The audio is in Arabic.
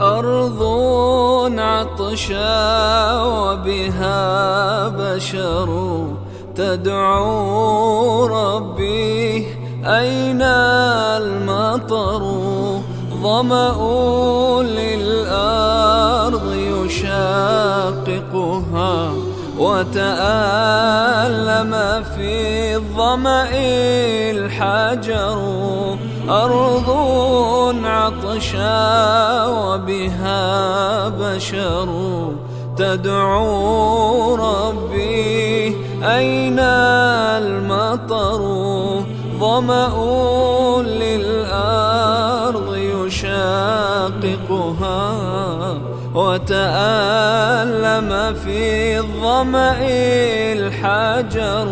أرض عطشا وبها بشر تدعو ربي أين المطر؟ ظمأ للأرض يشاققها وتألم في الظمأ الحجر. أرض عطشا وبها بشر تدعو ربي. أين المطر؟ ظمأ للأرض يشاققها. وتألم في الظمأ الحجر.